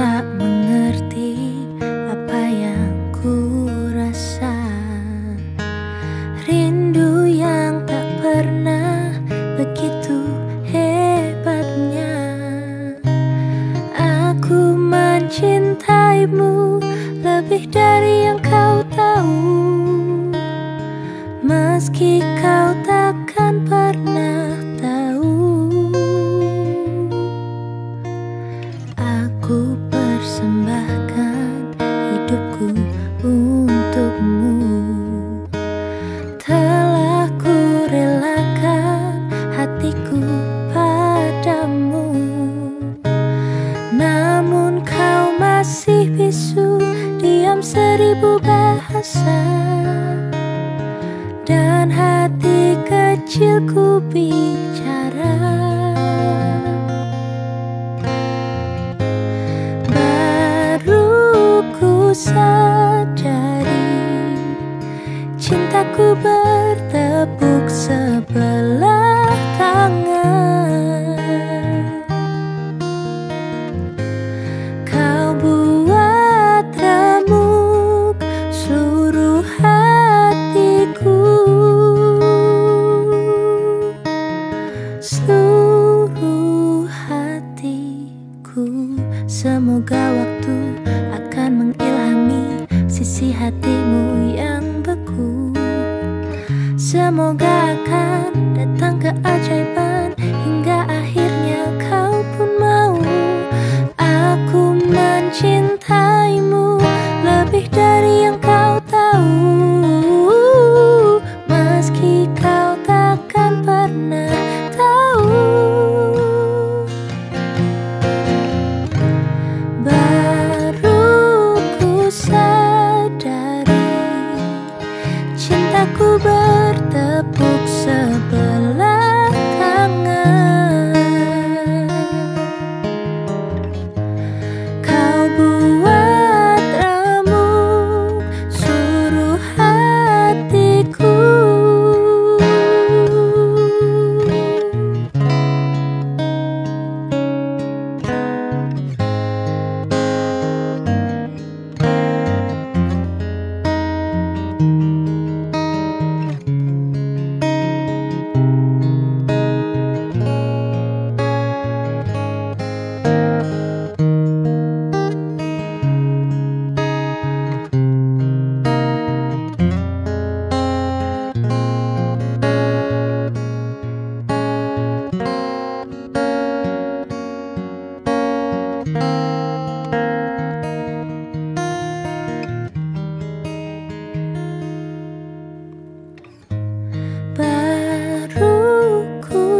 Tak mengerti apa yang ku rasa. Rindu yang tak pernah begitu hebatnya. Aku mencintaimu lebih dari yang kau tahu. Meski kau takkan Kau masih bisu Diam seribu bahasa. Dan hati kecilku bicara. Sadari Cintaku bertepuk sebelah Semoga waktu akan mengilhami sisi hatimu yang beku. Semoga akan datang keajaiban Cintaku bertepuk sebelah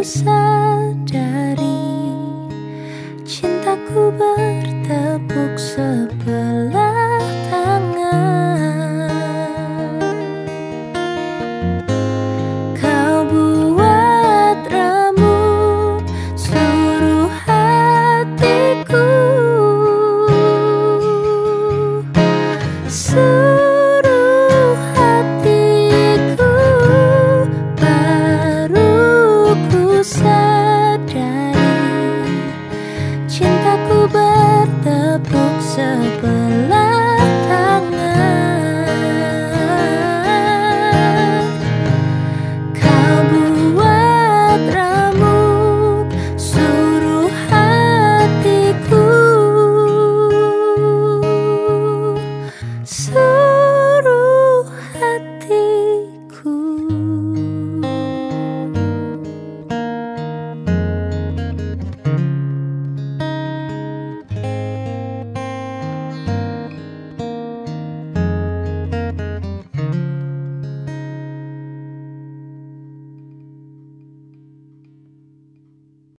sadari cintaku sebelah